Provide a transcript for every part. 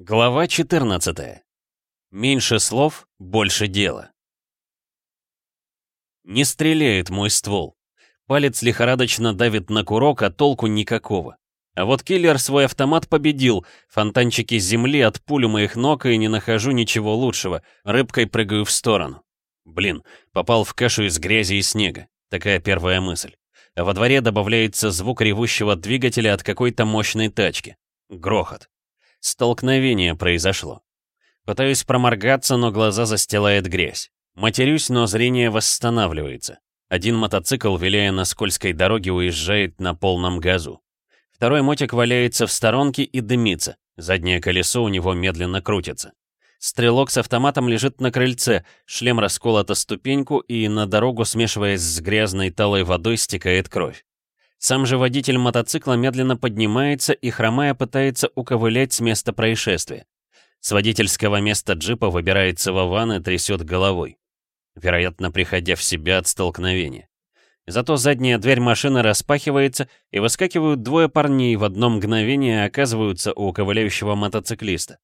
Глава 14. Меньше слов, больше дела. Не стреляет мой ствол. Палец лихорадочно давит на курок, а толку никакого. А вот киллер свой автомат победил. Фонтанчики земли от пули моих ног и не нахожу ничего лучшего. Рыбкой прыгаю в сторону. Блин, попал в кашу из грязи и снега. Такая первая мысль. А во дворе добавляется звук ревущего двигателя от какой-то мощной тачки. Грохот. Столкновение произошло. Пытаюсь проморгаться, но глаза застилает грязь. Матерюсь, но зрение восстанавливается. Один мотоцикл, виляя на скользкой дороге, уезжает на полном газу. Второй мотик валяется в сторонке и дымится. Заднее колесо у него медленно крутится. Стрелок с автоматом лежит на крыльце, шлем расколот о ступеньку, и на дорогу, смешиваясь с грязной талой водой, стекает кровь. Сам же водитель мотоцикла медленно поднимается и, хромая, пытается уковылять с места происшествия. С водительского места джипа выбирается Вован и трясет головой, вероятно, приходя в себя от столкновения. Зато задняя дверь машины распахивается, и выскакивают двое парней, в одно мгновение оказываются у ковыляющего мотоциклиста.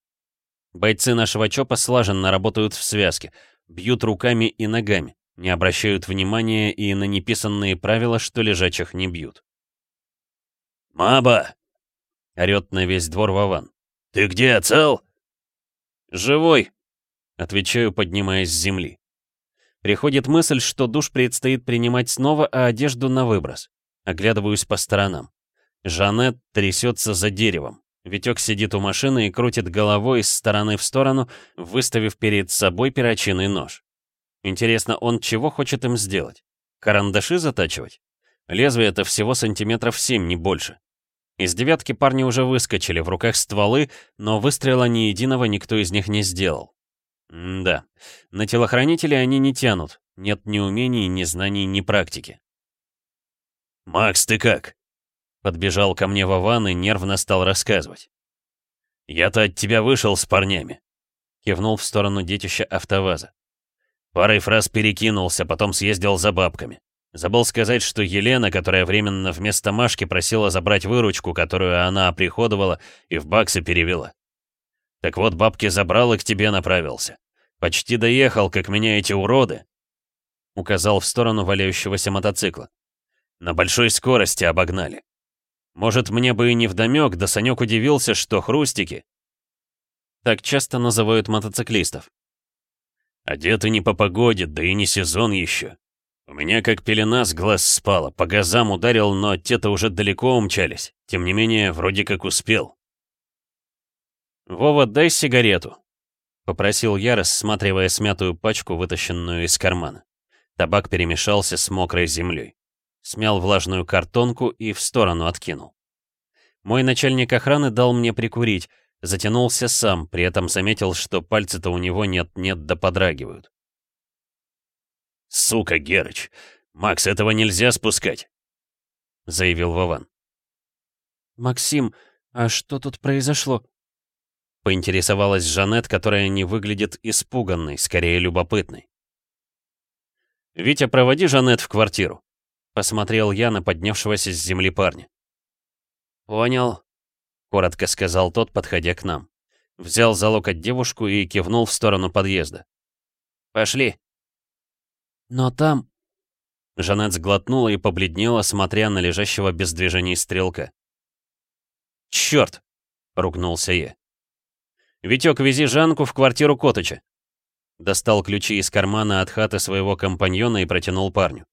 Бойцы нашего ЧОПа слаженно работают в связке, бьют руками и ногами, не обращают внимания и на неписанные правила, что лежачих не бьют. «Маба!» — орёт на весь двор Вован. «Ты где, цел?» «Живой!» — отвечаю, поднимаясь с земли. Приходит мысль, что душ предстоит принимать снова, а одежду на выброс. Оглядываюсь по сторонам. Жанет трясется за деревом. Витек сидит у машины и крутит головой из стороны в сторону, выставив перед собой перочинный нож. Интересно, он чего хочет им сделать? Карандаши затачивать? Лезвие это всего сантиметров 7, не больше. Из девятки парни уже выскочили, в руках стволы, но выстрела ни единого никто из них не сделал. М да, на телохранителей они не тянут. Нет ни умений, ни знаний, ни практики. «Макс, ты как?» Подбежал ко мне Вован и нервно стал рассказывать. «Я-то от тебя вышел с парнями», — кивнул в сторону детища автоваза. Парой фраз перекинулся, потом съездил за бабками. Забыл сказать, что Елена, которая временно вместо Машки просила забрать выручку, которую она оприходовала, и в баксы перевела. Так вот, бабки забрал и к тебе направился. Почти доехал, как меня эти уроды. Указал в сторону валяющегося мотоцикла. На большой скорости обогнали. Может, мне бы и не вдомёк, да Санёк удивился, что хрустики. Так часто называют мотоциклистов. Одеты не по погоде, да и не сезон еще. У меня как пелена с глаз спала, по газам ударил, но те-то уже далеко умчались. Тем не менее, вроде как успел. «Вова, дай сигарету», — попросил я, рассматривая смятую пачку, вытащенную из кармана. Табак перемешался с мокрой землей. Смял влажную картонку и в сторону откинул. Мой начальник охраны дал мне прикурить, затянулся сам, при этом заметил, что пальцы-то у него нет-нет да подрагивают. «Сука, Герыч! Макс, этого нельзя спускать!» — заявил Вован. «Максим, а что тут произошло?» Поинтересовалась Жанет, которая не выглядит испуганной, скорее любопытной. «Витя, проводи Жанет в квартиру», — посмотрел я на поднявшегося с земли парня. «Понял», — коротко сказал тот, подходя к нам. Взял за локоть девушку и кивнул в сторону подъезда. «Пошли». Но там...» Жанет сглотнула и побледнела, смотря на лежащего без движений стрелка. «Чёрт!» — ругнулся я. «Витёк, вези Жанку в квартиру Котыча». Достал ключи из кармана от хаты своего компаньона и протянул парню.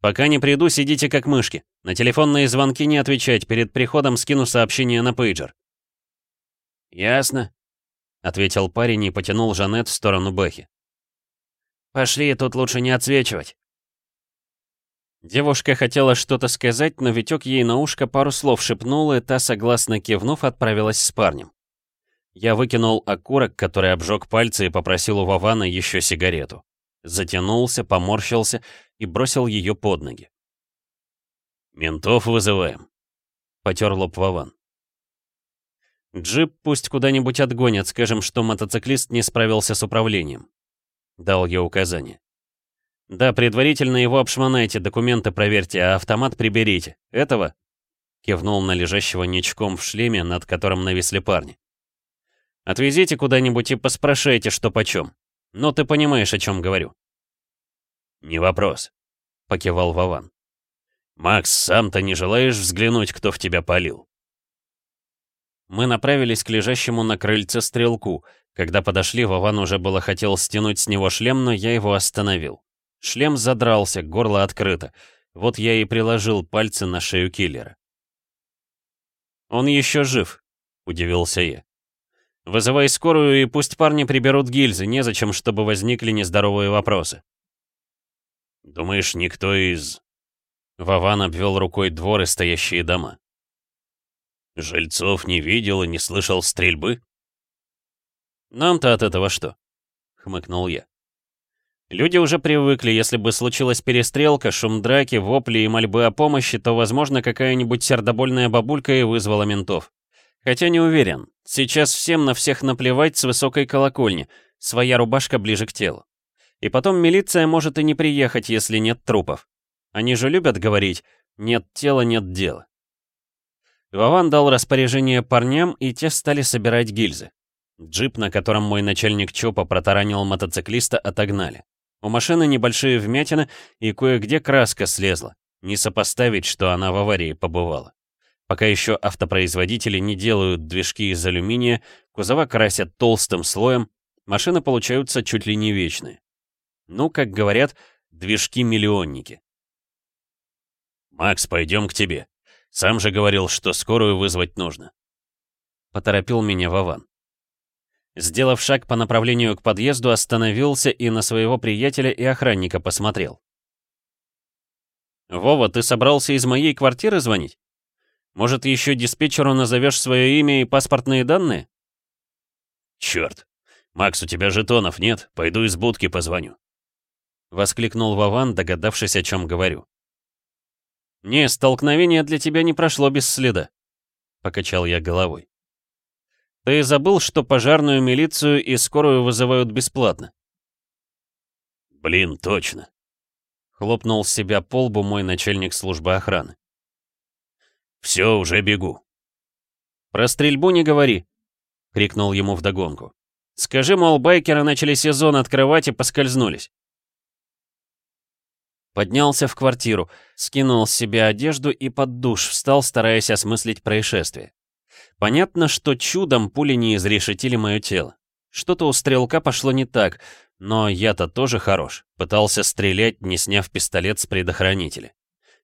«Пока не приду, сидите как мышки. На телефонные звонки не отвечать, перед приходом скину сообщение на пейджер». «Ясно», — ответил парень и потянул Жанет в сторону Бэхи. Пошли, тут лучше не отсвечивать. Девушка хотела что-то сказать, но Витек ей на ушко пару слов шепнул, и та, согласно кивнув, отправилась с парнем. Я выкинул окурок, который обжег пальцы, и попросил у Вована еще сигарету. Затянулся, поморщился и бросил ее под ноги. «Ментов вызываем», — потер лоб Вован. «Джип пусть куда-нибудь отгонят, скажем, что мотоциклист не справился с управлением дал я указание. «Да, предварительно его обшмонайте, документы проверьте, а автомат приберите. Этого?» Кивнул на лежащего ничком в шлеме, над которым нависли парни. Отвезите куда-нибудь и поспрашайте, что почем. Ну, ты понимаешь, о чем говорю». «Не вопрос», — покивал Вован. «Макс, сам-то не желаешь взглянуть, кто в тебя палил?» Мы направились к лежащему на крыльце стрелку. Когда подошли, Вован уже было хотел стянуть с него шлем, но я его остановил. Шлем задрался, горло открыто. Вот я и приложил пальцы на шею киллера. «Он еще жив», — удивился я. «Вызывай скорую, и пусть парни приберут гильзы, незачем, чтобы возникли нездоровые вопросы». «Думаешь, никто из...» Вован обвел рукой дворы, стоящие дома. «Жильцов не видел и не слышал стрельбы?» «Нам-то от этого что?» — хмыкнул я. Люди уже привыкли, если бы случилась перестрелка, шум драки, вопли и мольбы о помощи, то, возможно, какая-нибудь сердобольная бабулька и вызвала ментов. Хотя не уверен. Сейчас всем на всех наплевать с высокой колокольни, своя рубашка ближе к телу. И потом милиция может и не приехать, если нет трупов. Они же любят говорить «нет тела, нет дела». Вован дал распоряжение парням, и те стали собирать гильзы. Джип, на котором мой начальник ЧОПа протаранил мотоциклиста, отогнали. У машины небольшие вмятины, и кое-где краска слезла. Не сопоставить, что она в аварии побывала. Пока еще автопроизводители не делают движки из алюминия, кузова красят толстым слоем, машины получаются чуть ли не вечные. Ну, как говорят, движки-миллионники. «Макс, пойдем к тебе. Сам же говорил, что скорую вызвать нужно». Поторопил меня Вован. Сделав шаг по направлению к подъезду, остановился и на своего приятеля и охранника посмотрел. «Вова, ты собрался из моей квартиры звонить? Может, еще диспетчеру назовешь свое имя и паспортные данные?» «Черт! Макс, у тебя жетонов нет? Пойду из будки позвоню». Воскликнул Вован, догадавшись, о чем говорю. «Не, столкновение для тебя не прошло без следа», — покачал я головой. Ты забыл, что пожарную милицию и скорую вызывают бесплатно? Блин, точно. Хлопнул себя по лбу мой начальник службы охраны. Все, уже бегу. Про стрельбу не говори, крикнул ему вдогонку. Скажи, мол, байкеры начали сезон открывать и поскользнулись. Поднялся в квартиру, скинул с себя одежду и под душ встал, стараясь осмыслить происшествие. Понятно, что чудом пули не изрешетили мое тело. Что-то у стрелка пошло не так, но я-то тоже хорош. Пытался стрелять, не сняв пистолет с предохранителя.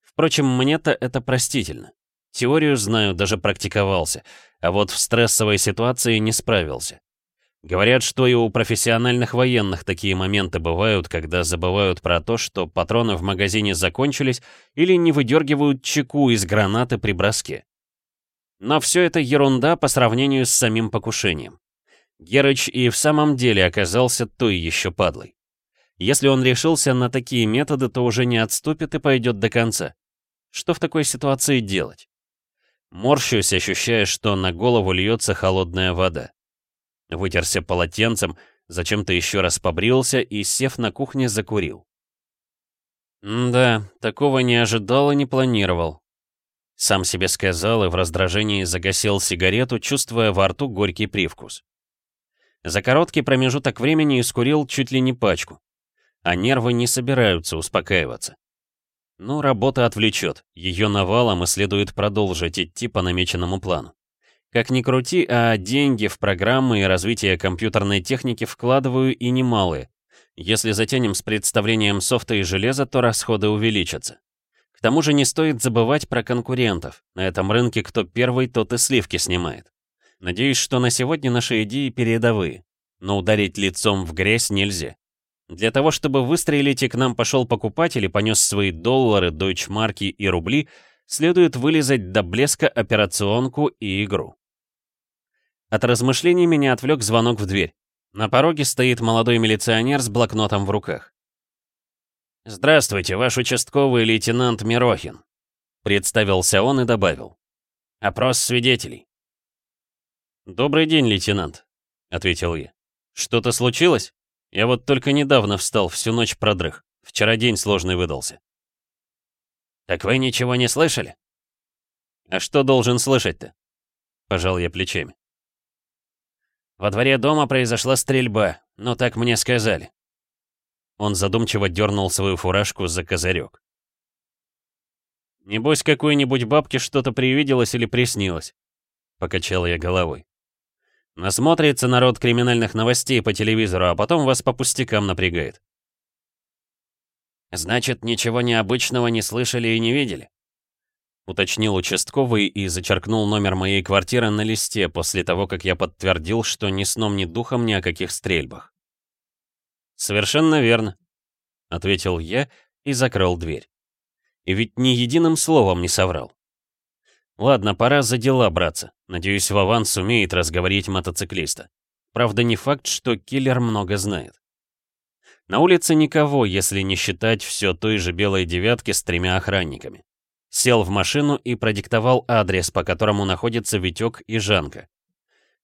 Впрочем, мне-то это простительно. Теорию знаю, даже практиковался, а вот в стрессовой ситуации не справился. Говорят, что и у профессиональных военных такие моменты бывают, когда забывают про то, что патроны в магазине закончились или не выдергивают чеку из гранаты при броске. Но все это ерунда по сравнению с самим покушением. Герыч и в самом деле оказался той еще падлой. Если он решился на такие методы, то уже не отступит и пойдет до конца. Что в такой ситуации делать? Морщусь, ощущая, что на голову льется холодная вода. Вытерся полотенцем, зачем-то еще раз побрился и, сев на кухне, закурил. Да, такого не ожидал и не планировал. Сам себе сказал и в раздражении загасил сигарету, чувствуя во рту горький привкус. За короткий промежуток времени искурил чуть ли не пачку. А нервы не собираются успокаиваться. Ну, работа отвлечет, ее навалом и следует продолжить идти по намеченному плану. Как ни крути, а деньги в программы и развитие компьютерной техники вкладываю и немалые. Если затянем с представлением софта и железа, то расходы увеличатся. К тому же не стоит забывать про конкурентов. На этом рынке кто первый, тот и сливки снимает. Надеюсь, что на сегодня наши идеи передовые. Но ударить лицом в грязь нельзя. Для того, чтобы выстрелить и к нам пошел покупатель и понес свои доллары, дойчмарки и рубли, следует вылезать до блеска операционку и игру. От размышлений меня отвлек звонок в дверь. На пороге стоит молодой милиционер с блокнотом в руках. «Здравствуйте, ваш участковый лейтенант Мирохин», — представился он и добавил. «Опрос свидетелей». «Добрый день, лейтенант», — ответил я. «Что-то случилось? Я вот только недавно встал, всю ночь продрых. Вчера день сложный выдался». «Так вы ничего не слышали?» «А что должен слышать-то?» — пожал я плечами. Во дворе дома произошла стрельба, но так мне сказали. Он задумчиво дернул свою фуражку за козырек. «Небось, какой-нибудь бабке что-то привиделось или приснилось?» Покачал я головой. Насмотрится народ криминальных новостей по телевизору, а потом вас по пустякам напрягает. «Значит, ничего необычного не слышали и не видели?» Уточнил участковый и зачеркнул номер моей квартиры на листе после того, как я подтвердил, что ни сном, ни духом ни о каких стрельбах. «Совершенно верно», — ответил я и закрыл дверь. И ведь ни единым словом не соврал. Ладно, пора за дела браться. Надеюсь, Вован сумеет разговорить мотоциклиста. Правда, не факт, что киллер много знает. На улице никого, если не считать все той же белой девятки с тремя охранниками. Сел в машину и продиктовал адрес, по которому находится Витек и Жанка.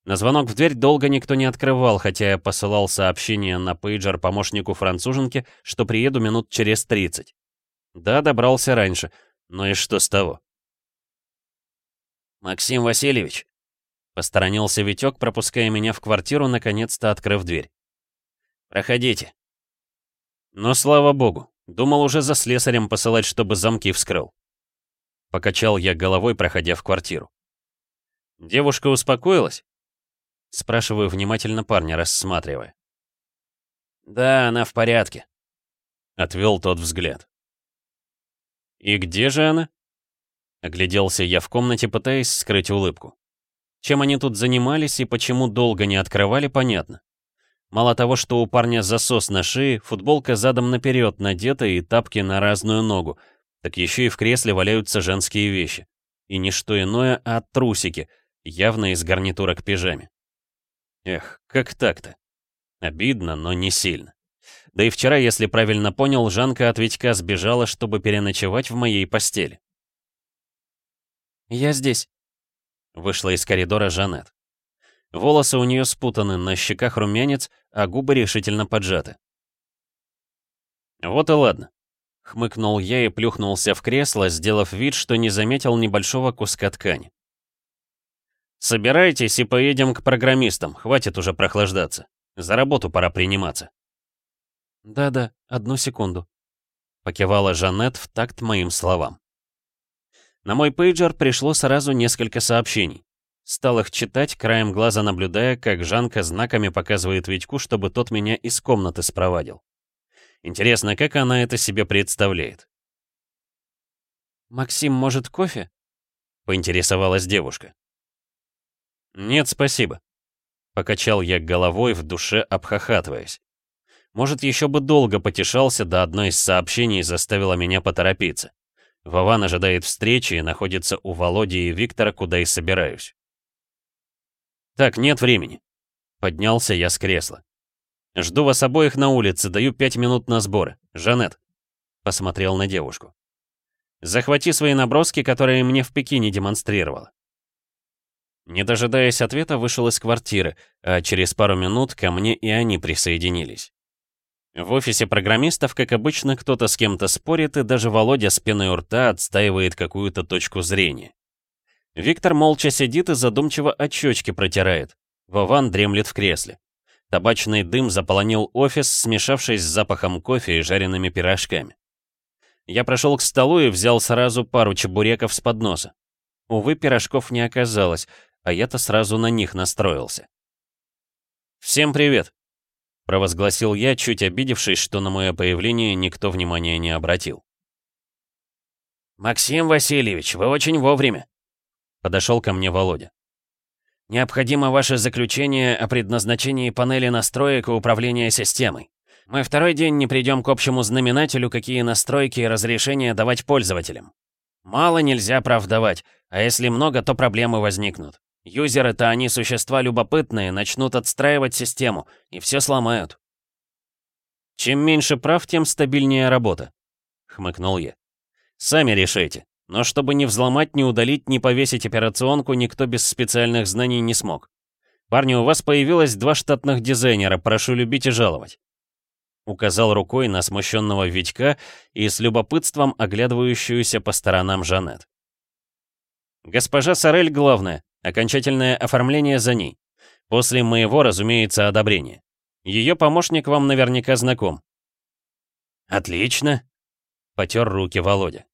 На звонок в дверь долго никто не открывал, хотя я посылал сообщение на пейджер помощнику француженки, что приеду минут через 30. Да, добрался раньше, но и что с того? «Максим Васильевич!» Посторонился Витек, пропуская меня в квартиру, наконец-то открыв дверь. «Проходите». Но слава богу, думал уже за слесарем посылать, чтобы замки вскрыл. Покачал я головой, проходя в квартиру. «Девушка успокоилась?» Спрашиваю внимательно парня, рассматривая. «Да, она в порядке», — отвел тот взгляд. «И где же она?» Огляделся я в комнате, пытаясь скрыть улыбку. Чем они тут занимались и почему долго не открывали, понятно. Мало того, что у парня засос на шее, футболка задом наперед надета и тапки на разную ногу, так еще и в кресле валяются женские вещи. И не что иное, а трусики, явно из гарнитура к пижаме. Эх, как так-то? Обидно, но не сильно. Да и вчера, если правильно понял, Жанка от Витька сбежала, чтобы переночевать в моей постели. «Я здесь», — вышла из коридора Жанет. Волосы у нее спутаны, на щеках румянец, а губы решительно поджаты. «Вот и ладно», — хмыкнул я и плюхнулся в кресло, сделав вид, что не заметил небольшого куска ткани. «Собирайтесь и поедем к программистам, хватит уже прохлаждаться. За работу пора приниматься». «Да-да, одну секунду», — покивала Жанет в такт моим словам. На мой пейджер пришло сразу несколько сообщений. Стал их читать, краем глаза наблюдая, как Жанка знаками показывает Витьку, чтобы тот меня из комнаты спровадил. Интересно, как она это себе представляет? «Максим, может, кофе?» — поинтересовалась девушка. «Нет, спасибо», — покачал я головой, в душе обхохатываясь. Может, еще бы долго потешался, да одно из сообщений заставило меня поторопиться. Вован ожидает встречи и находится у Володи и Виктора, куда и собираюсь. «Так, нет времени». Поднялся я с кресла. «Жду вас обоих на улице, даю пять минут на сборы. Жанет». Посмотрел на девушку. «Захвати свои наброски, которые мне в Пекине демонстрировала». Не дожидаясь ответа, вышел из квартиры, а через пару минут ко мне и они присоединились. В офисе программистов, как обычно, кто-то с кем-то спорит, и даже Володя с пеной у рта отстаивает какую-то точку зрения. Виктор молча сидит и задумчиво очечки протирает. Вован дремлет в кресле. Табачный дым заполонил офис, смешавшись с запахом кофе и жареными пирожками. Я прошел к столу и взял сразу пару чебуреков с подноса. Увы, пирожков не оказалось, а я-то сразу на них настроился. «Всем привет!» — провозгласил я, чуть обидевшись, что на мое появление никто внимания не обратил. «Максим Васильевич, вы очень вовремя!» Подошел ко мне Володя. «Необходимо ваше заключение о предназначении панели настроек и управления системой. Мы второй день не придем к общему знаменателю, какие настройки и разрешения давать пользователям. Мало нельзя прав давать, а если много, то проблемы возникнут. Юзеры-то они существа любопытные, начнут отстраивать систему, и все сломают. Чем меньше прав, тем стабильнее работа, хмыкнул я. Сами решайте. Но чтобы не взломать, не удалить, не повесить операционку, никто без специальных знаний не смог. Парни, у вас появилось два штатных дизайнера, прошу любить и жаловать. Указал рукой на смущенного Витька и с любопытством оглядывающуюся по сторонам Жанет. Госпожа Сорель главная, Окончательное оформление за ней. После моего, разумеется, одобрения. Ее помощник вам наверняка знаком. Отлично. Потер руки Володя.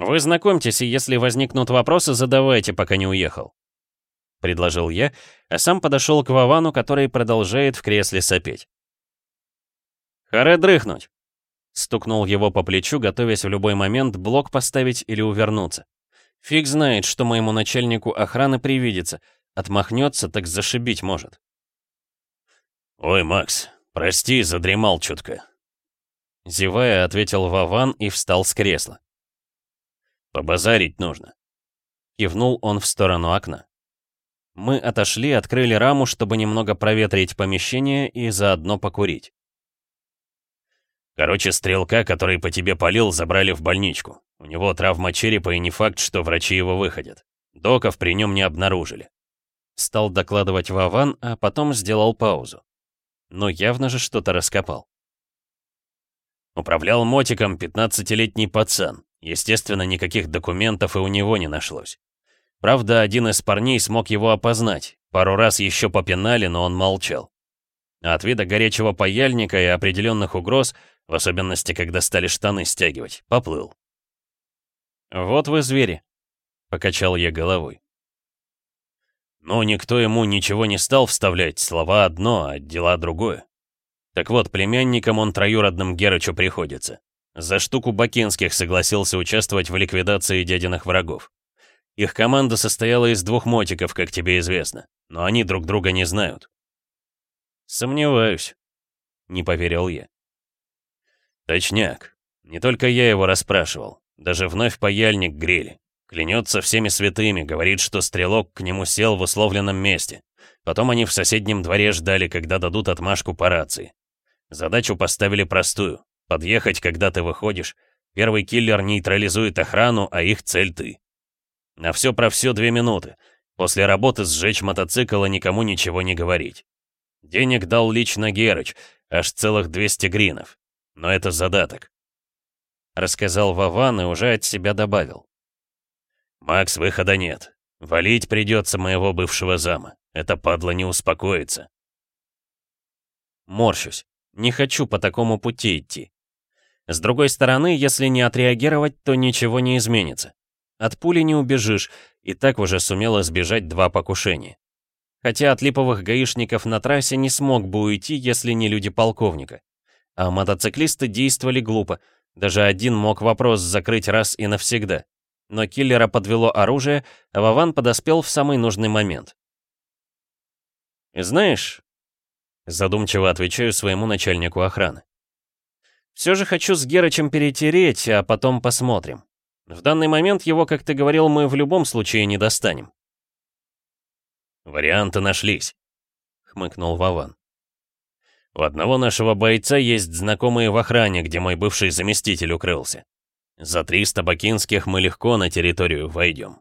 Вы знакомьтесь, и если возникнут вопросы, задавайте, пока не уехал. Предложил я, а сам подошел к Вовану, который продолжает в кресле сопеть. «Харе дрыхнуть!» Стукнул его по плечу, готовясь в любой момент блок поставить или увернуться. Фиг знает, что моему начальнику охраны привидится. Отмахнется, так зашибить может. «Ой, Макс, прости, задремал чутко». Зевая, ответил Вован и встал с кресла. «Побазарить нужно». Кивнул он в сторону окна. Мы отошли, открыли раму, чтобы немного проветрить помещение и заодно покурить. Короче, стрелка, который по тебе полил, забрали в больничку. У него травма черепа и не факт, что врачи его выходят. Доков при нем не обнаружили. Стал докладывать Вован, а потом сделал паузу. Но явно же что-то раскопал. Управлял мотиком 15-летний пацан. Естественно, никаких документов и у него не нашлось. Правда, один из парней смог его опознать. Пару раз еще попинали, но он молчал. А от вида горячего паяльника и определенных угроз в особенности, когда стали штаны стягивать. Поплыл. «Вот вы звери», — покачал я головой. Но никто ему ничего не стал вставлять, слова одно, а дела другое. Так вот, племянникам он троюродным Герычу приходится. За штуку Бакинских согласился участвовать в ликвидации дядиных врагов. Их команда состояла из двух мотиков, как тебе известно, но они друг друга не знают. «Сомневаюсь», — не поверил я. Точняк. Не только я его расспрашивал. Даже вновь паяльник грели. Клянется всеми святыми, говорит, что стрелок к нему сел в условленном месте. Потом они в соседнем дворе ждали, когда дадут отмашку по рации. Задачу поставили простую. Подъехать, когда ты выходишь. Первый киллер нейтрализует охрану, а их цель ты. На все про все две минуты. После работы сжечь мотоцикл и никому ничего не говорить. Денег дал лично Герыч, аж целых 200 гринов но это задаток. Рассказал Вован и уже от себя добавил. «Макс, выхода нет. Валить придется моего бывшего зама. Это падла не успокоится». Морщусь. Не хочу по такому пути идти. С другой стороны, если не отреагировать, то ничего не изменится. От пули не убежишь, и так уже сумела сбежать два покушения. Хотя от липовых гаишников на трассе не смог бы уйти, если не люди полковника. А мотоциклисты действовали глупо. Даже один мог вопрос закрыть раз и навсегда. Но киллера подвело оружие, а Вован подоспел в самый нужный момент. «Знаешь...» Задумчиво отвечаю своему начальнику охраны. «Все же хочу с Герычем перетереть, а потом посмотрим. В данный момент его, как ты говорил, мы в любом случае не достанем». «Варианты нашлись», — хмыкнул Вован. У одного нашего бойца есть знакомые в охране, где мой бывший заместитель укрылся. За 300 бакинских мы легко на территорию войдем.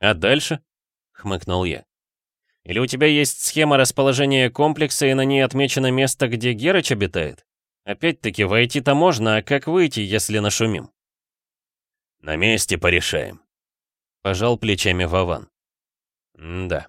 «А дальше?» — хмыкнул я. «Или у тебя есть схема расположения комплекса, и на ней отмечено место, где Герыч обитает? Опять-таки, войти-то можно, а как выйти, если нашумим?» «На месте порешаем», — пожал плечами Вован. «Да,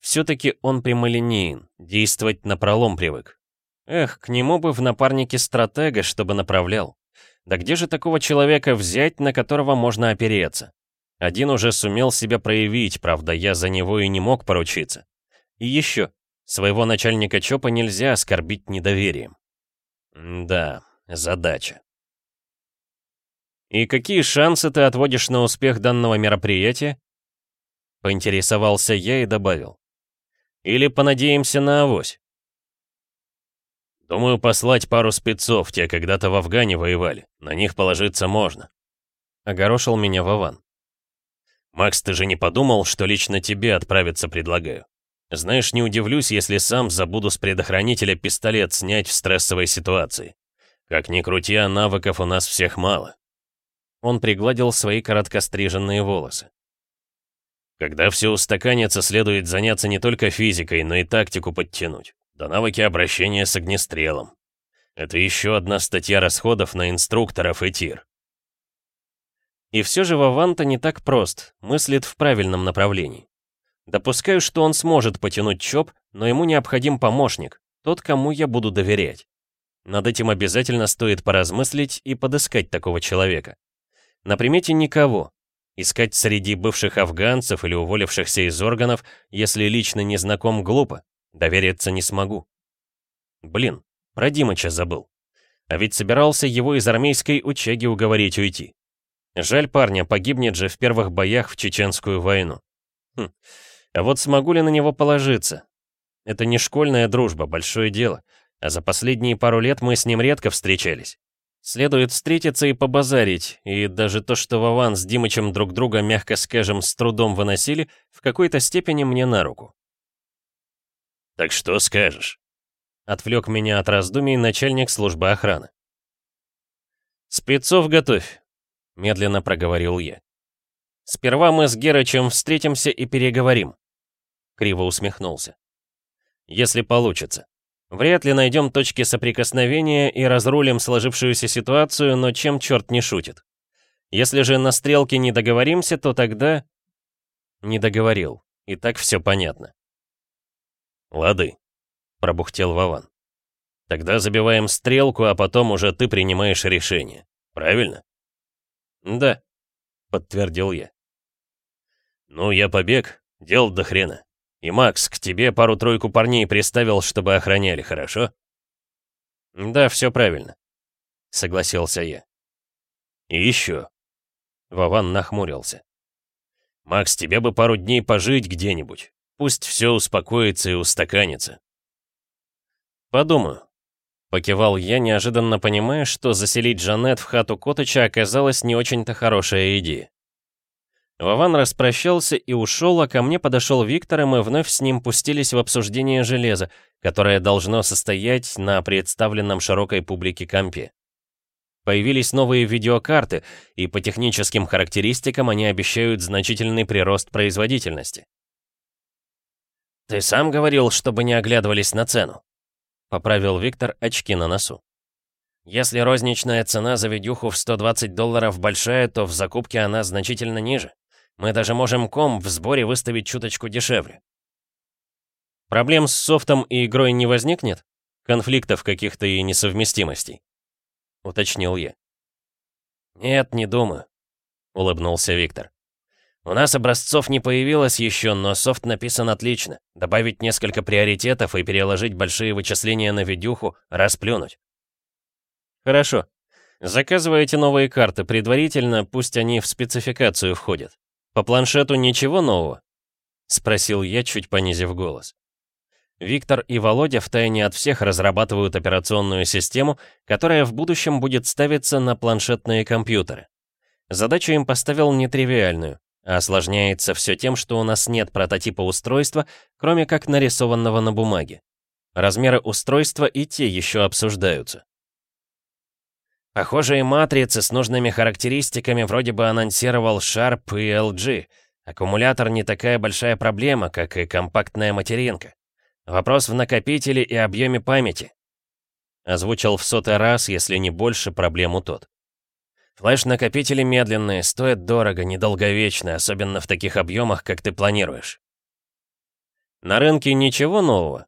все-таки он прямолинеен, действовать напролом привык. Эх, к нему бы в напарнике стратега, чтобы направлял. Да где же такого человека взять, на которого можно опереться? Один уже сумел себя проявить, правда, я за него и не мог поручиться. И еще, своего начальника ЧОПа нельзя оскорбить недоверием. Да, задача. «И какие шансы ты отводишь на успех данного мероприятия?» Поинтересовался я и добавил. Или понадеемся на авось? Думаю, послать пару спецов, те когда-то в Афгане воевали. На них положиться можно. Огорошил меня Вован. Макс, ты же не подумал, что лично тебе отправиться предлагаю? Знаешь, не удивлюсь, если сам забуду с предохранителя пистолет снять в стрессовой ситуации. Как ни крути, а навыков у нас всех мало. Он пригладил свои короткостриженные волосы. Когда все устаканится, следует заняться не только физикой, но и тактику подтянуть. До навыки обращения с огнестрелом. Это еще одна статья расходов на инструкторов и тир. И все же Ваванта не так прост, мыслит в правильном направлении. Допускаю, что он сможет потянуть ЧОП, но ему необходим помощник, тот, кому я буду доверять. Над этим обязательно стоит поразмыслить и подыскать такого человека. На примете никого. Искать среди бывших афганцев или уволившихся из органов, если лично не знаком, глупо. Довериться не смогу. Блин, про Димыча забыл. А ведь собирался его из армейской учеги уговорить уйти. Жаль парня, погибнет же в первых боях в Чеченскую войну. Хм. А вот смогу ли на него положиться? Это не школьная дружба, большое дело. А за последние пару лет мы с ним редко встречались. Следует встретиться и побазарить, и даже то, что Вован с Димычем друг друга, мягко скажем, с трудом выносили, в какой-то степени мне на руку. «Так что скажешь?» Отвлек меня от раздумий начальник службы охраны. «Спецов готовь», — медленно проговорил я. «Сперва мы с Герычем встретимся и переговорим», — криво усмехнулся. «Если получится. Вряд ли найдем точки соприкосновения и разрулим сложившуюся ситуацию, но чем черт не шутит. Если же на стрелке не договоримся, то тогда... Не договорил. И так все понятно. «Лады», — пробухтел Вован. «Тогда забиваем стрелку, а потом уже ты принимаешь решение. Правильно?» «Да», — подтвердил я. «Ну, я побег. Дел до хрена. И, Макс, к тебе пару-тройку парней приставил, чтобы охраняли, хорошо?» «Да, все правильно», — согласился я. «И еще». Вован нахмурился. «Макс, тебе бы пару дней пожить где-нибудь. Пусть все успокоится и устаканится». «Подумаю», — покивал я, неожиданно понимая, что заселить Жанет в хату Котыча оказалась не очень-то хорошая идея. Вован распрощался и ушел, а ко мне подошел Виктор, и мы вновь с ним пустились в обсуждение железа, которое должно состоять на представленном широкой публике компе. Появились новые видеокарты, и по техническим характеристикам они обещают значительный прирост производительности. «Ты сам говорил, чтобы не оглядывались на цену», — поправил Виктор очки на носу. «Если розничная цена за видюху в 120 долларов большая, то в закупке она значительно ниже. Мы даже можем ком в сборе выставить чуточку дешевле. Проблем с софтом и игрой не возникнет? Конфликтов каких-то и несовместимостей? Уточнил я. Нет, не думаю, улыбнулся Виктор. У нас образцов не появилось еще, но софт написан отлично. Добавить несколько приоритетов и переложить большие вычисления на видюху, расплюнуть. Хорошо. Заказывайте новые карты предварительно, пусть они в спецификацию входят. «По планшету ничего нового?» — спросил я, чуть понизив голос. Виктор и Володя втайне от всех разрабатывают операционную систему, которая в будущем будет ставиться на планшетные компьютеры. Задачу им поставил нетривиальную, а осложняется все тем, что у нас нет прототипа устройства, кроме как нарисованного на бумаге. Размеры устройства и те еще обсуждаются. Похожие матрицы с нужными характеристиками вроде бы анонсировал Sharp и LG. Аккумулятор не такая большая проблема, как и компактная материнка. Вопрос в накопителе и объеме памяти. Озвучил в сотый раз, если не больше, проблему тот. Флеш-накопители медленные, стоят дорого, недолговечны, особенно в таких объемах, как ты планируешь. На рынке ничего нового?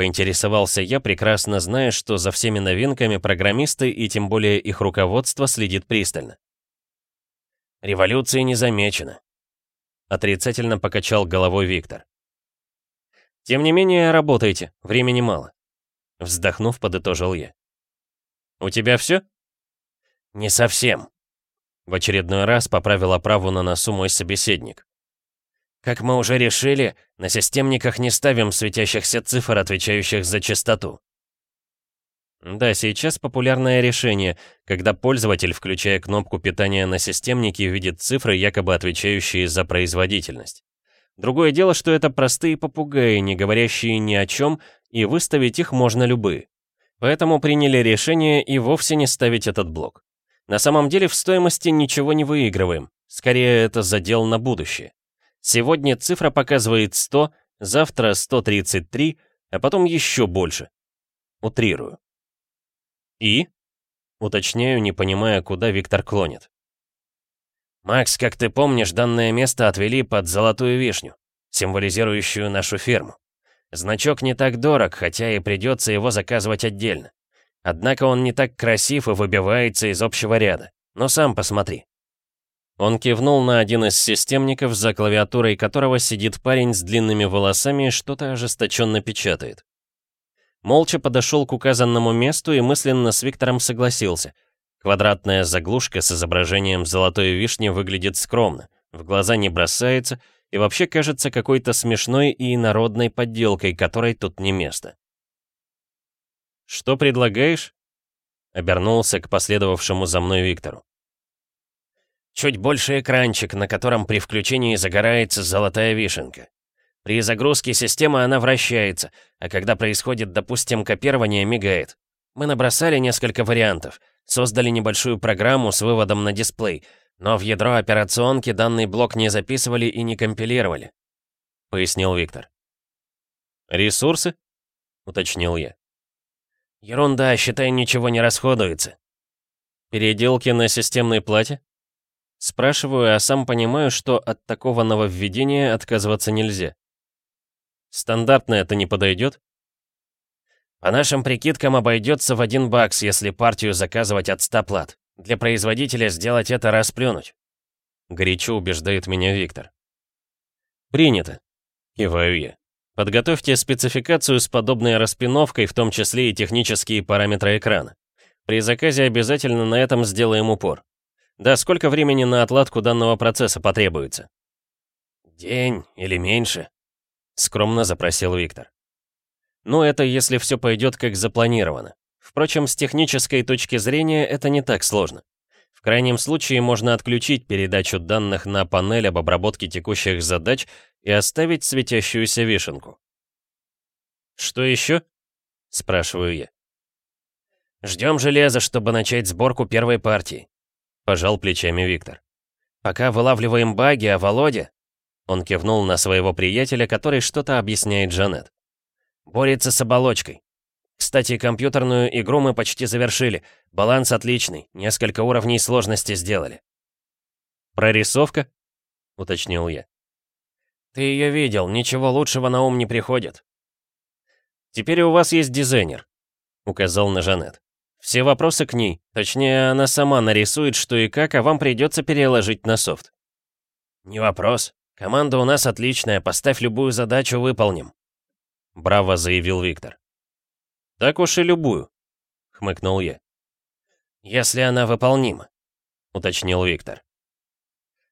Поинтересовался я, прекрасно зная, что за всеми новинками программисты и тем более их руководство следит пристально. Революции не замечено. Отрицательно покачал головой Виктор. Тем не менее, работайте, времени мало. Вздохнув, подытожил я. У тебя все? Не совсем. В очередной раз поправил оправу на носу мой собеседник. Как мы уже решили, на системниках не ставим светящихся цифр, отвечающих за частоту. Да, сейчас популярное решение, когда пользователь, включая кнопку питания на системнике, видит цифры, якобы отвечающие за производительность. Другое дело, что это простые попугаи, не говорящие ни о чем, и выставить их можно любые. Поэтому приняли решение и вовсе не ставить этот блок. На самом деле в стоимости ничего не выигрываем, скорее это задел на будущее. Сегодня цифра показывает 100, завтра 133, а потом еще больше. Утрирую. И? Уточняю, не понимая, куда Виктор клонит. «Макс, как ты помнишь, данное место отвели под золотую вишню. символизирующую нашу фирму. Значок не так дорог, хотя и придется его заказывать отдельно. Однако он не так красив и выбивается из общего ряда. Но сам посмотри. Он кивнул на один из системников, за клавиатурой которого сидит парень с длинными волосами и что-то ожесточенно печатает. Молча подошел к указанному месту и мысленно с Виктором согласился. Квадратная заглушка с изображением золотой вишни выглядит скромно, в глаза не бросается и вообще кажется какой-то смешной и народной подделкой, которой тут не место. «Что предлагаешь?» — обернулся к последовавшему за мной Виктору. Чуть больше экранчик, на котором при включении загорается золотая вишенка. При загрузке системы она вращается, а когда происходит, допустим, копирование, мигает. Мы набросали несколько вариантов, создали небольшую программу с выводом на дисплей, но в ядро операционки данный блок не записывали и не компилировали, пояснил Виктор. «Ресурсы?» — уточнил я. «Ерунда, считай, ничего не расходуется». «Переделки на системной плате?» Спрашиваю, а сам понимаю, что от такого нововведения отказываться нельзя. Стандартно это не подойдет? По нашим прикидкам обойдется в один бакс, если партию заказывать от 100 плат. Для производителя сделать это расплюнуть. Горячо убеждает меня Виктор. Принято. Киваю я. Подготовьте спецификацию с подобной распиновкой, в том числе и технические параметры экрана. При заказе обязательно на этом сделаем упор. Да, сколько времени на отладку данного процесса потребуется? День или меньше? Скромно запросил Виктор. Ну, это если все пойдет как запланировано. Впрочем, с технической точки зрения это не так сложно. В крайнем случае можно отключить передачу данных на панель об обработке текущих задач и оставить светящуюся вишенку. «Что еще?» — спрашиваю я. «Ждем железа, чтобы начать сборку первой партии. — пожал плечами Виктор. «Пока вылавливаем баги, а Володя...» Он кивнул на своего приятеля, который что-то объясняет Джанет. «Борется с оболочкой. Кстати, компьютерную игру мы почти завершили. Баланс отличный, несколько уровней сложности сделали». «Прорисовка?» — уточнил я. «Ты ее видел, ничего лучшего на ум не приходит». «Теперь у вас есть дизайнер», — указал на Жанет. Все вопросы к ней. Точнее, она сама нарисует, что и как, а вам придется переложить на софт. Не вопрос. Команда у нас отличная, поставь любую задачу, выполним. Браво заявил Виктор. Так уж и любую, хмыкнул я. Если она выполнима, уточнил Виктор.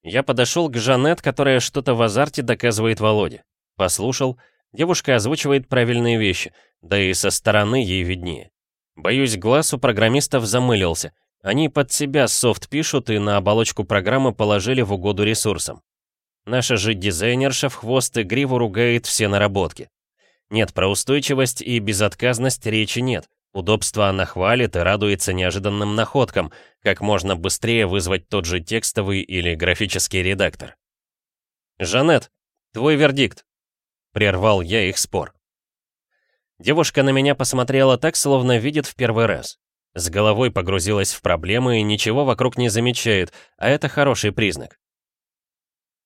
Я подошел к Жанет, которая что-то в азарте доказывает Володе. Послушал, девушка озвучивает правильные вещи, да и со стороны ей виднее. Боюсь, глаз у программистов замылился. Они под себя софт пишут и на оболочку программы положили в угоду ресурсам. Наша же дизайнерша в хвост и гриву ругает все наработки. Нет, про устойчивость и безотказность речи нет. Удобство она хвалит и радуется неожиданным находкам, как можно быстрее вызвать тот же текстовый или графический редактор. «Жанет, твой вердикт», — прервал я их спор. Девушка на меня посмотрела так, словно видит в первый раз. С головой погрузилась в проблемы и ничего вокруг не замечает, а это хороший признак.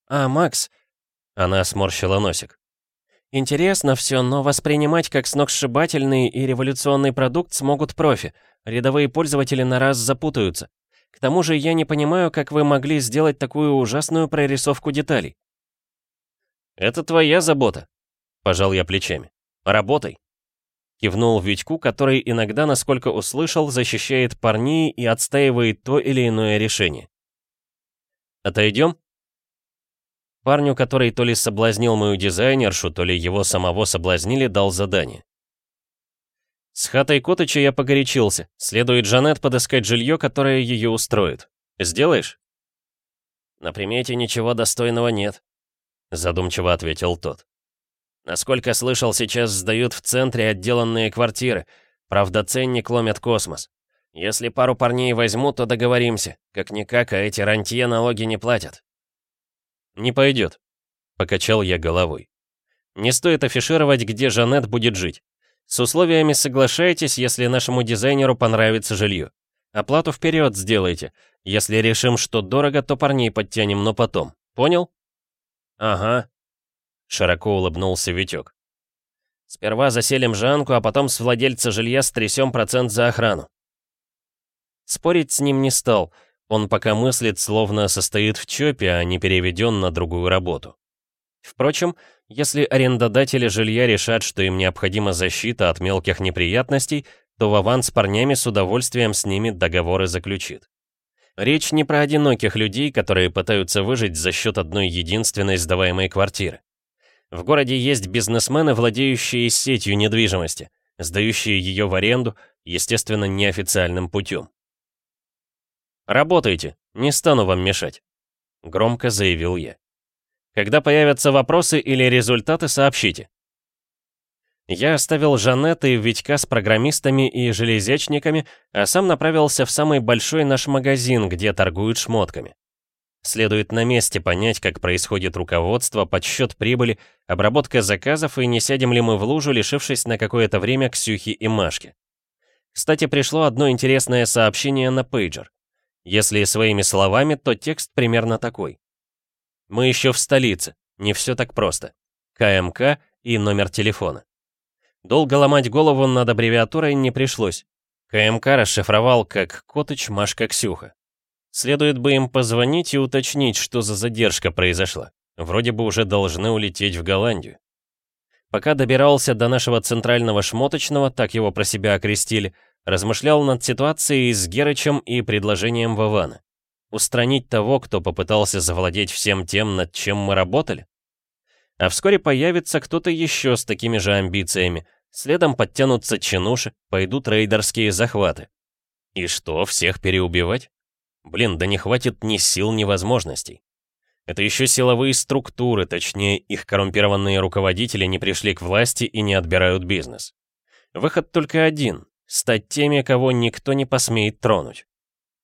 «А, Макс...» Она сморщила носик. «Интересно все, но воспринимать как сногсшибательный и революционный продукт смогут профи. Рядовые пользователи на раз запутаются. К тому же я не понимаю, как вы могли сделать такую ужасную прорисовку деталей». «Это твоя забота», — пожал я плечами. «Работай». Кивнул Витьку, который иногда, насколько услышал, защищает парней и отстаивает то или иное решение. «Отойдем?» Парню, который то ли соблазнил мою дизайнершу, то ли его самого соблазнили, дал задание. С хатой Котыча я погорячился. Следует Жанет подыскать жилье, которое ее устроит. Сделаешь? На примете ничего достойного нет, задумчиво ответил тот. Насколько слышал, сейчас сдают в центре отделанные квартиры. Правда, ценник ломят космос. Если пару парней возьму, то договоримся. Как-никак, а эти рантье налоги не платят. «Не пойдет», — покачал я головой. «Не стоит афишировать, где Жанет будет жить. С условиями соглашайтесь, если нашему дизайнеру понравится жилье. Оплату вперед сделайте. Если решим, что дорого, то парней подтянем, но потом. Понял?» «Ага», Широко улыбнулся Витек. «Сперва заселим Жанку, а потом с владельца жилья стрясем процент за охрану». Спорить с ним не стал. Он пока мыслит, словно состоит в ЧОПе, а не переведен на другую работу. Впрочем, если арендодатели жилья решат, что им необходима защита от мелких неприятностей, то Вован с парнями с удовольствием с ними договоры заключит. Речь не про одиноких людей, которые пытаются выжить за счет одной единственной сдаваемой квартиры. В городе есть бизнесмены, владеющие сетью недвижимости, сдающие ее в аренду, естественно, неофициальным путем. «Работайте, не стану вам мешать», — громко заявил я. «Когда появятся вопросы или результаты, сообщите». Я оставил Жанет и Витька с программистами и железячниками, а сам направился в самый большой наш магазин, где торгуют шмотками. Следует на месте понять, как происходит руководство, подсчет прибыли, обработка заказов и не сядем ли мы в лужу, лишившись на какое-то время Ксюхи и Машки. Кстати, пришло одно интересное сообщение на пейджер. Если своими словами, то текст примерно такой. Мы еще в столице, не все так просто. КМК и номер телефона. Долго ломать голову над аббревиатурой не пришлось. КМК расшифровал как Котыч, Машка, Ксюха. Следует бы им позвонить и уточнить, что за задержка произошла. Вроде бы уже должны улететь в Голландию. Пока добирался до нашего центрального шмоточного, так его про себя окрестили, размышлял над ситуацией с Герычем и предложением Вована. Устранить того, кто попытался завладеть всем тем, над чем мы работали? А вскоре появится кто-то еще с такими же амбициями. Следом подтянутся чинуши, пойдут рейдерские захваты. И что, всех переубивать? Блин, да не хватит ни сил, ни возможностей. Это еще силовые структуры, точнее, их коррумпированные руководители не пришли к власти и не отбирают бизнес. Выход только один — стать теми, кого никто не посмеет тронуть.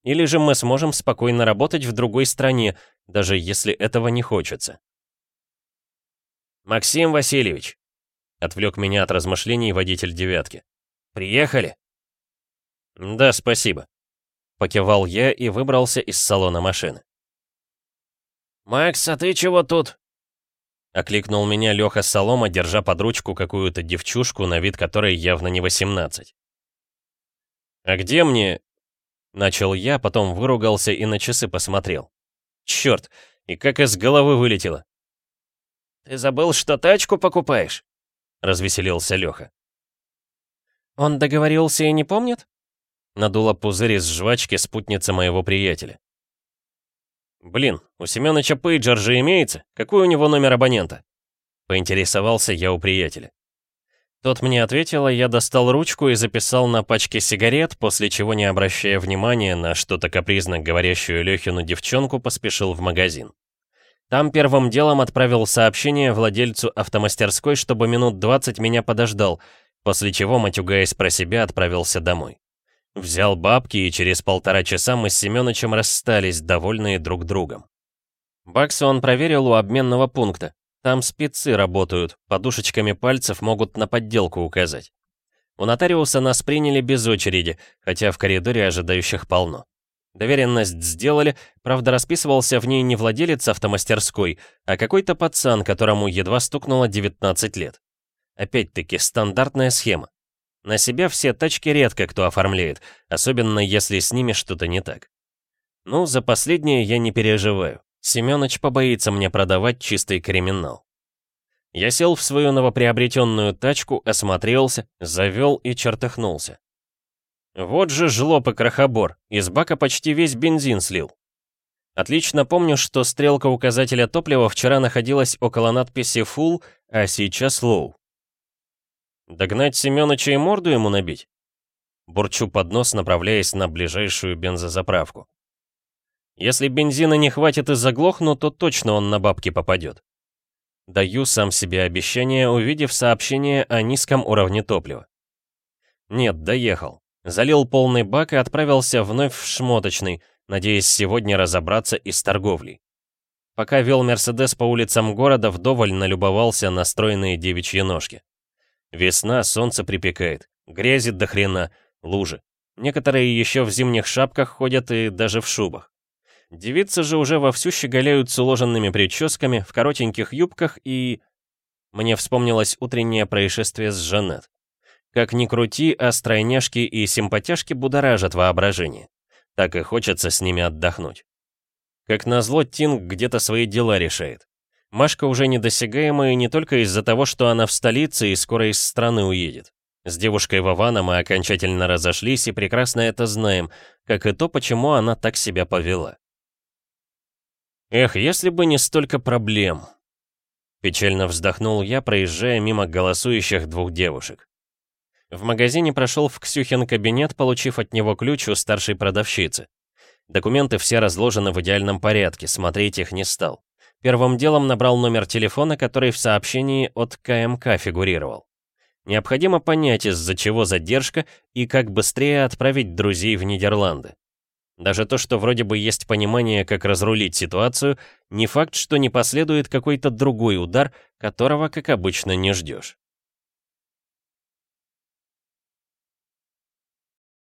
Или же мы сможем спокойно работать в другой стране, даже если этого не хочется. «Максим Васильевич!» — отвлек меня от размышлений водитель «девятки». «Приехали?» «Да, спасибо», — покивал я и выбрался из салона машины. «Макс, а ты чего тут?» Окликнул меня Леха Солома, держа под ручку какую-то девчушку, на вид которой явно не 18. «А где мне...» Начал я, потом выругался и на часы посмотрел. Черт, и как из головы вылетело. «Ты забыл, что тачку покупаешь?» — развеселился Лёха. «Он договорился и не помнит?» Надула пузырь из жвачки спутница моего приятеля. «Блин, у Семёныча пейджер же имеется. Какой у него номер абонента?» Поинтересовался я у приятеля. Тот мне ответил, а я достал ручку и записал на пачке сигарет, после чего, не обращая внимания на что-то капризно говорящую Лёхину девчонку, поспешил в магазин. Там первым делом отправил сообщение владельцу автомастерской, чтобы минут 20 меня подождал, после чего, матюгаясь про себя, отправился домой. Взял бабки, и через полтора часа мы с Семёнычем расстались, довольные друг другом. Баксы он проверил у обменного пункта. Там спецы работают, подушечками пальцев могут на подделку указать. У нотариуса нас приняли без очереди, хотя в коридоре ожидающих полно. Доверенность сделали, правда расписывался в ней не владелец автомастерской, а какой-то пацан, которому едва стукнуло 19 лет. Опять-таки стандартная схема. На себя все тачки редко кто оформляет, особенно если с ними что-то не так. Ну, за последнее я не переживаю. Семёныч побоится мне продавать чистый криминал. Я сел в свою новоприобретенную тачку, осмотрелся, завел и чертыхнулся. Вот же жлоб и крохобор, из бака почти весь бензин слил. Отлично помню, что стрелка указателя топлива вчера находилась около надписи «Full», а сейчас «Low». Догнать Семёныча и морду ему набить? Бурчу под нос, направляясь на ближайшую бензозаправку. Если бензина не хватит и заглохну, то точно он на бабки попадет. Даю сам себе обещание, увидев сообщение о низком уровне топлива. Нет, доехал. Залил полный бак и отправился вновь в шмоточный, надеясь сегодня разобраться и с торговлей. Пока вел Мерседес по улицам города, вдоволь налюбовался на стройные девичьи ножки. Весна, солнце припекает, грязит до хрена, лужи. Некоторые еще в зимних шапках ходят и даже в шубах. Девицы же уже вовсю щеголяют с уложенными прическами, в коротеньких юбках и... Мне вспомнилось утреннее происшествие с Жанет. Как ни крути, а стройняшки и симпатяшки будоражат воображение. Так и хочется с ними отдохнуть. Как назло, Тинг где-то свои дела решает. Машка уже недосягаемая не только из-за того, что она в столице и скоро из страны уедет. С девушкой Вована мы окончательно разошлись и прекрасно это знаем, как и то, почему она так себя повела. Эх, если бы не столько проблем. Печально вздохнул я, проезжая мимо голосующих двух девушек. В магазине прошел в Ксюхин кабинет, получив от него ключ у старшей продавщицы. Документы все разложены в идеальном порядке, смотреть их не стал. Первым делом набрал номер телефона, который в сообщении от КМК фигурировал. Необходимо понять, из-за чего задержка и как быстрее отправить друзей в Нидерланды. Даже то, что вроде бы есть понимание, как разрулить ситуацию, не факт, что не последует какой-то другой удар, которого, как обычно, не ждешь.